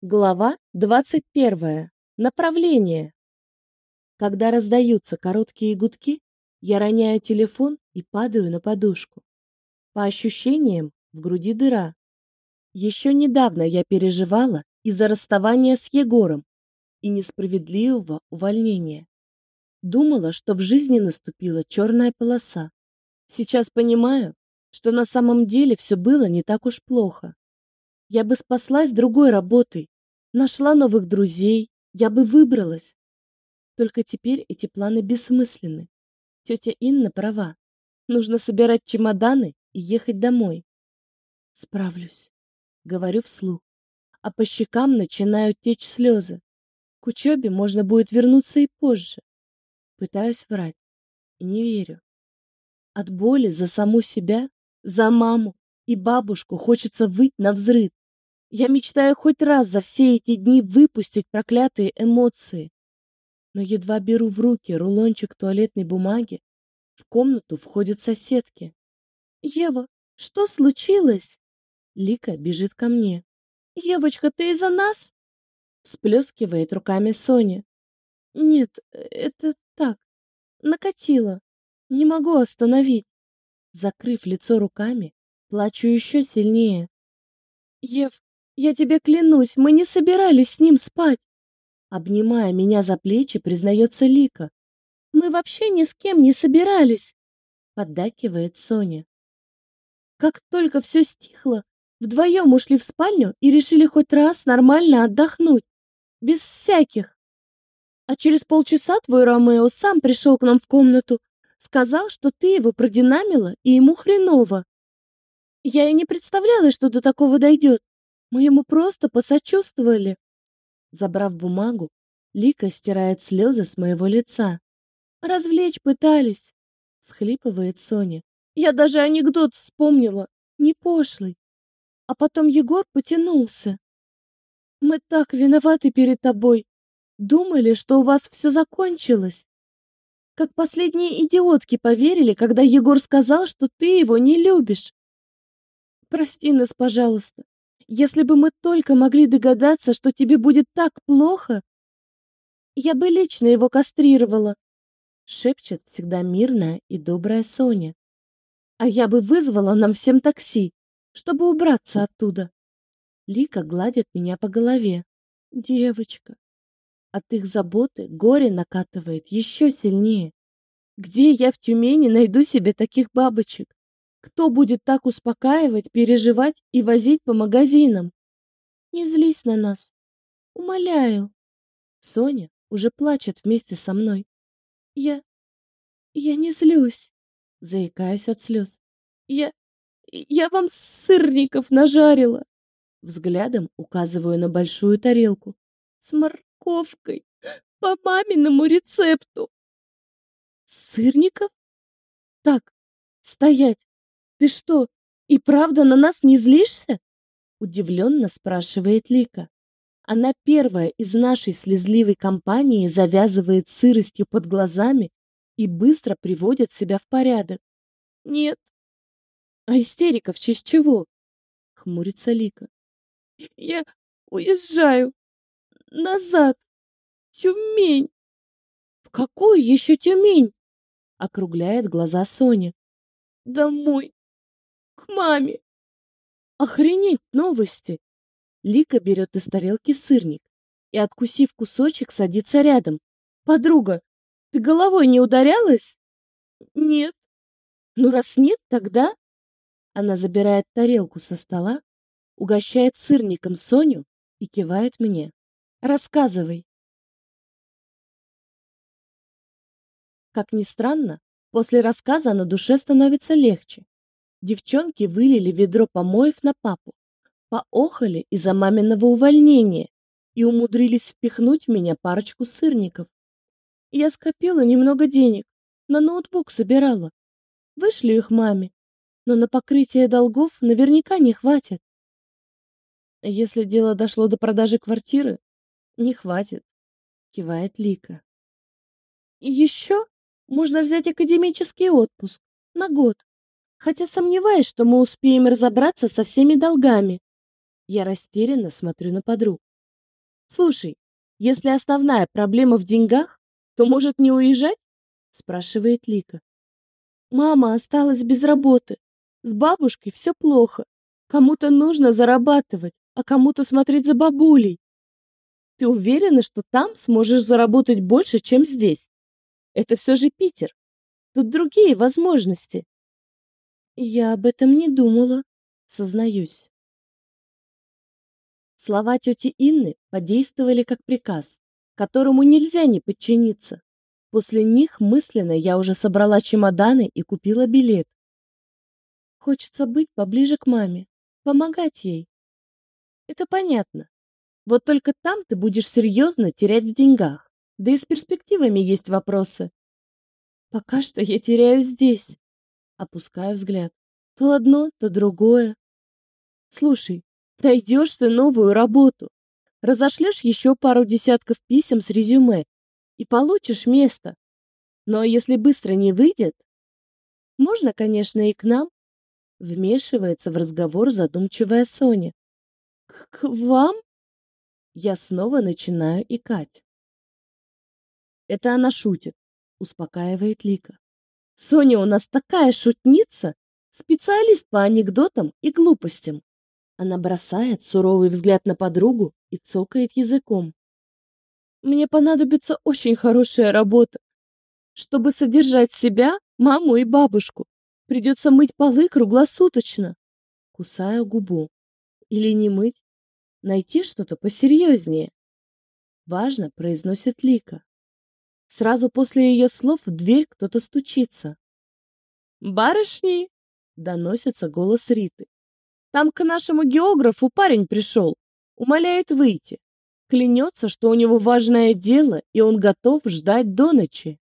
Глава 21. Направление. Когда раздаются короткие гудки, я роняю телефон и падаю на подушку. По ощущениям, в груди дыра. Еще недавно я переживала из-за расставания с Егором и несправедливого увольнения. Думала, что в жизни наступила черная полоса. Сейчас понимаю, что на самом деле все было не так уж плохо. Я бы спаслась другой работой, нашла новых друзей, я бы выбралась. Только теперь эти планы бессмысленны. Тетя Инна права. Нужно собирать чемоданы и ехать домой. Справлюсь, говорю вслух. А по щекам начинают течь слезы. К учебе можно будет вернуться и позже. Пытаюсь врать и не верю. От боли за саму себя, за маму и бабушку хочется выть на взрыв. Я мечтаю хоть раз за все эти дни выпустить проклятые эмоции. Но едва беру в руки рулончик туалетной бумаги, в комнату входят соседки. «Ева, что случилось?» Лика бежит ко мне. «Евочка, ты из-за нас?» Сплескивает руками Соня. «Нет, это так. Накатило. Не могу остановить». Закрыв лицо руками, плачу еще сильнее. «Ев, я тебе клянусь, мы не собирались с ним спать. Обнимая меня за плечи, признается Лика. Мы вообще ни с кем не собирались, поддакивает Соня. Как только все стихло, вдвоем ушли в спальню и решили хоть раз нормально отдохнуть, без всяких. А через полчаса твой Ромео сам пришел к нам в комнату, сказал, что ты его продинамила и ему хреново. Я и не представляла, что до такого дойдет. Мы ему просто посочувствовали. Забрав бумагу, Лика стирает слезы с моего лица. Развлечь пытались, схлипывает Соня. Я даже анекдот вспомнила, не пошлый. А потом Егор потянулся. Мы так виноваты перед тобой. Думали, что у вас все закончилось. Как последние идиотки поверили, когда Егор сказал, что ты его не любишь. Прости нас, пожалуйста. Если бы мы только могли догадаться, что тебе будет так плохо, я бы лично его кастрировала, шепчет всегда мирная и добрая Соня. А я бы вызвала нам всем такси, чтобы убраться оттуда. Лика гладит меня по голове. Девочка. От их заботы горе накатывает еще сильнее. Где я в Тюмени найду себе таких бабочек? Кто будет так успокаивать, переживать и возить по магазинам? Не злись на нас. Умоляю. Соня уже плачет вместе со мной. Я... я не злюсь. Заикаюсь от слез. Я... я вам сырников нажарила. Взглядом указываю на большую тарелку. С морковкой. По маминому рецепту. Сырников? Так, стоять. Ты что, и правда на нас не злишься? Удивленно спрашивает Лика. Она первая из нашей слезливой компании завязывает сыростью под глазами и быстро приводит себя в порядок. Нет. А истерика в честь чего? Хмурится Лика. Я уезжаю. Назад. Тюмень. В какую еще Тюмень? Округляет глаза Соня. Домой к маме. Охренеть новости! Лика берет из тарелки сырник и, откусив кусочек, садится рядом. Подруга, ты головой не ударялась? Нет. Ну, раз нет, тогда... Она забирает тарелку со стола, угощает сырником Соню и кивает мне. Рассказывай. Как ни странно, после рассказа на душе становится легче. Девчонки вылили ведро помоев на папу, поохали из-за маминого увольнения и умудрились впихнуть в меня парочку сырников. Я скопила немного денег, на ноутбук собирала. Вышли их маме, но на покрытие долгов наверняка не хватит. Если дело дошло до продажи квартиры, не хватит, кивает Лика. И еще можно взять академический отпуск на год хотя сомневаюсь, что мы успеем разобраться со всеми долгами. Я растерянно смотрю на подруг. Слушай, если основная проблема в деньгах, то может не уезжать? спрашивает Лика. Мама осталась без работы. С бабушкой все плохо. Кому-то нужно зарабатывать, а кому-то смотреть за бабулей. Ты уверена, что там сможешь заработать больше, чем здесь? Это все же Питер. Тут другие возможности. Я об этом не думала, сознаюсь. Слова тети Инны подействовали как приказ, которому нельзя не подчиниться. После них мысленно я уже собрала чемоданы и купила билет. Хочется быть поближе к маме, помогать ей. Это понятно. Вот только там ты будешь серьезно терять в деньгах. Да и с перспективами есть вопросы. Пока что я теряю здесь. Опускаю взгляд. То одно, то другое. Слушай, найдешь ты новую работу. Разошлешь еще пару десятков писем с резюме и получишь место. Но если быстро не выйдет, можно, конечно, и к нам. Вмешивается в разговор задумчивая Соня. К, -к вам? Я снова начинаю икать. Это она шутит, успокаивает Лика. Соня у нас такая шутница, специалист по анекдотам и глупостям. Она бросает суровый взгляд на подругу и цокает языком. Мне понадобится очень хорошая работа. Чтобы содержать себя, маму и бабушку, придется мыть полы круглосуточно. Кусаю губу. Или не мыть. Найти что-то посерьезнее. Важно, произносит Лика. Сразу после ее слов в дверь кто-то стучится. «Барышни!» — доносится голос Риты. «Там к нашему географу парень пришел. Умоляет выйти. Клянется, что у него важное дело, и он готов ждать до ночи.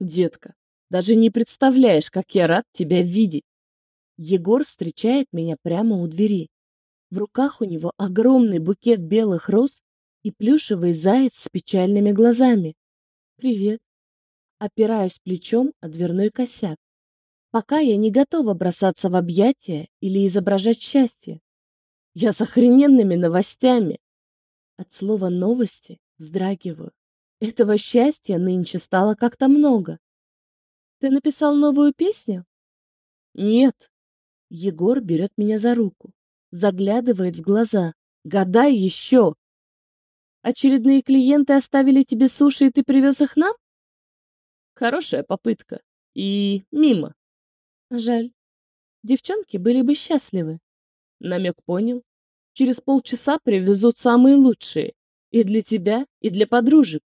Детка, даже не представляешь, как я рад тебя видеть. Егор встречает меня прямо у двери. В руках у него огромный букет белых роз и плюшевый заяц с печальными глазами. Привет. Опираюсь плечом о дверной косяк. Пока я не готова бросаться в объятия или изображать счастье. Я с охрененными новостями. От слова «новости» вздрагиваю. Этого счастья нынче стало как-то много. Ты написал новую песню? Нет. Егор берет меня за руку, заглядывает в глаза. Гадай еще. Очередные клиенты оставили тебе суши, и ты привез их нам? Хорошая попытка. И мимо. Жаль. Девчонки были бы счастливы. Намек понял. Через полчаса привезут самые лучшие. И для тебя, и для подружек.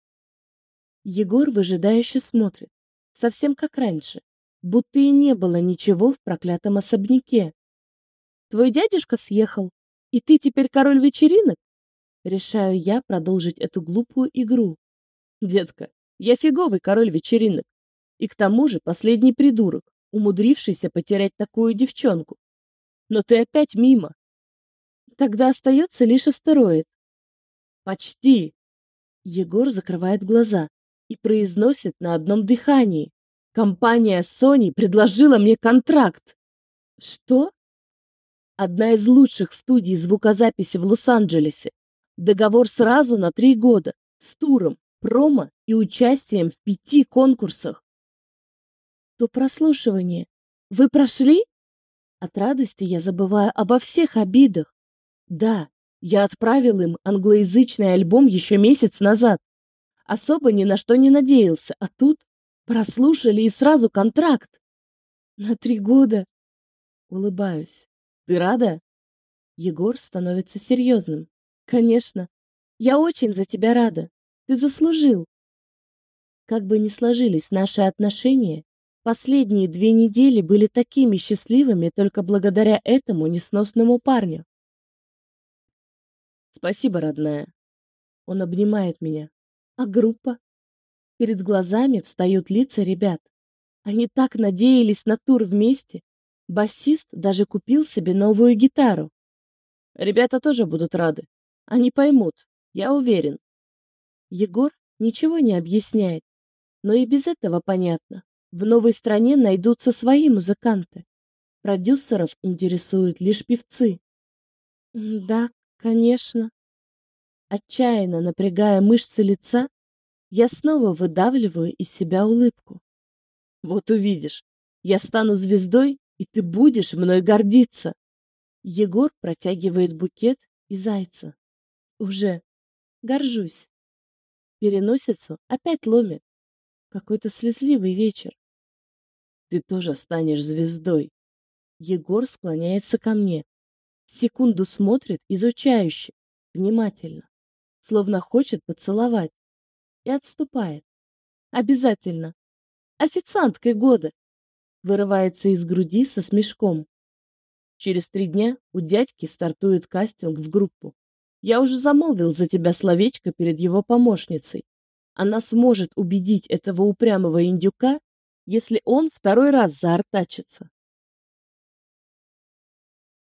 Егор выжидающе смотрит. Совсем как раньше. Будто и не было ничего в проклятом особняке. Твой дядюшка съехал, и ты теперь король вечеринок? Решаю я продолжить эту глупую игру. Детка, я фиговый король вечеринок. И к тому же последний придурок, умудрившийся потерять такую девчонку. Но ты опять мимо. Тогда остается лишь астероид. Почти. Егор закрывает глаза и произносит на одном дыхании. Компания Sony предложила мне контракт. Что? Одна из лучших студий звукозаписи в Лос-Анджелесе. Договор сразу на три года. С туром, промо и участием в пяти конкурсах. То прослушивание. Вы прошли? От радости я забываю обо всех обидах. Да, я отправил им англоязычный альбом еще месяц назад. Особо ни на что не надеялся, а тут прослушали и сразу контракт. На три года. Улыбаюсь. Ты рада? Егор становится серьезным. Конечно. Я очень за тебя рада. Ты заслужил. Как бы ни сложились наши отношения, Последние две недели были такими счастливыми только благодаря этому несносному парню. Спасибо, родная. Он обнимает меня. А группа? Перед глазами встают лица ребят. Они так надеялись на тур вместе. Басист даже купил себе новую гитару. Ребята тоже будут рады. Они поймут, я уверен. Егор ничего не объясняет, но и без этого понятно. В новой стране найдутся свои музыканты. Продюсеров интересуют лишь певцы. Да, конечно. Отчаянно напрягая мышцы лица, я снова выдавливаю из себя улыбку. Вот увидишь, я стану звездой, и ты будешь мной гордиться. Егор протягивает букет и зайца. Уже горжусь. Переносицу опять ломит. Какой-то слезливый вечер. Ты тоже станешь звездой. Егор склоняется ко мне. Секунду смотрит изучающе, внимательно, словно хочет поцеловать. И отступает. Обязательно. Официанткой года. Вырывается из груди со смешком. Через три дня у дядьки стартует кастинг в группу. Я уже замолвил за тебя словечко перед его помощницей. Она сможет убедить этого упрямого индюка, если он второй раз заортачится.